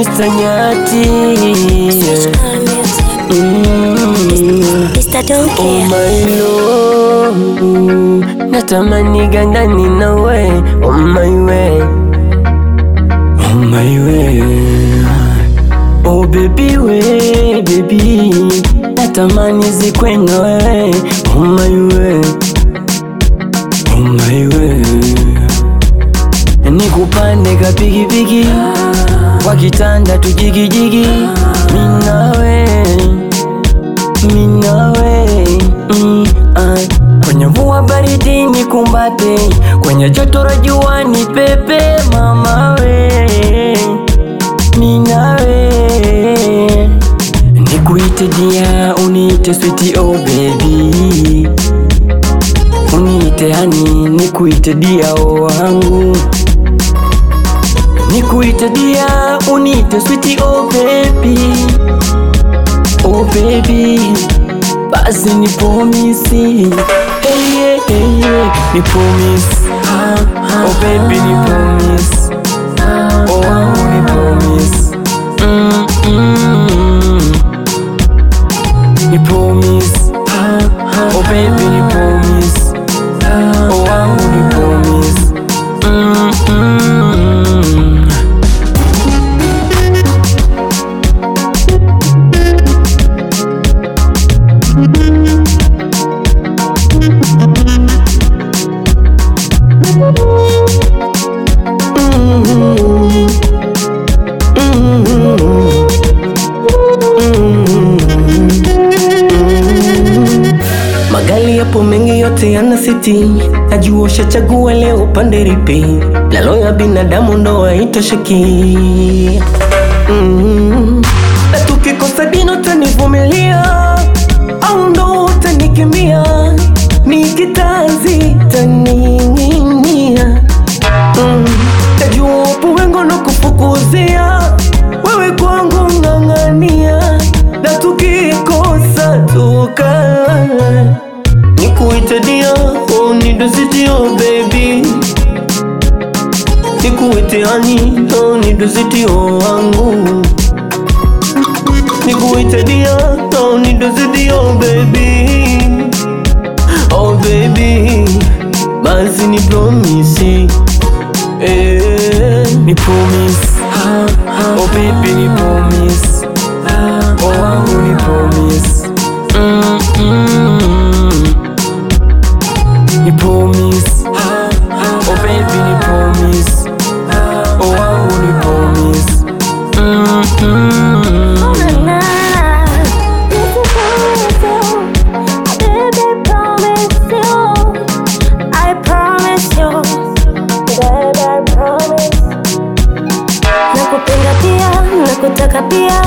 Mr. Nyati. Mm. Mr. Don't Oh my love, natamani gandani nawe, oh my way, oh my way, oh baby we, baby, natamani zikwe na wewe, oh my way, oh my way, nikupande ka pikipiki kwa kitanda tujigijigi, mimi nawe minawe mm, ah. kwenye mvua baridi nikumbate, kwenye joto la jua ni pepe mamawe, minawe nikuite dia, uniite sweet oh baby, uniite hani, nikuite dia oh wangu nikuite dia, unite switi, oh baby. Oh baby, basi ni promise hey, yeah, hey, yeah. Ni promise Oh baby ni promise Oh wangu yana siti, najua ushachagua leo pande ripi, lalo ya binadamu ndo haitosheki. Mm. Na tukikosa dino tanivumilia, au ndo utanikimbia, nikitazi taning'inia. Oh oh baby. Nikuite ani, oh nidoziti oh wangu. Nikuite dia, oh nidoziti oh baby. Oh baby, basi ni promisi eh. Ni promise. Oh baby ni promise Nakutaka pia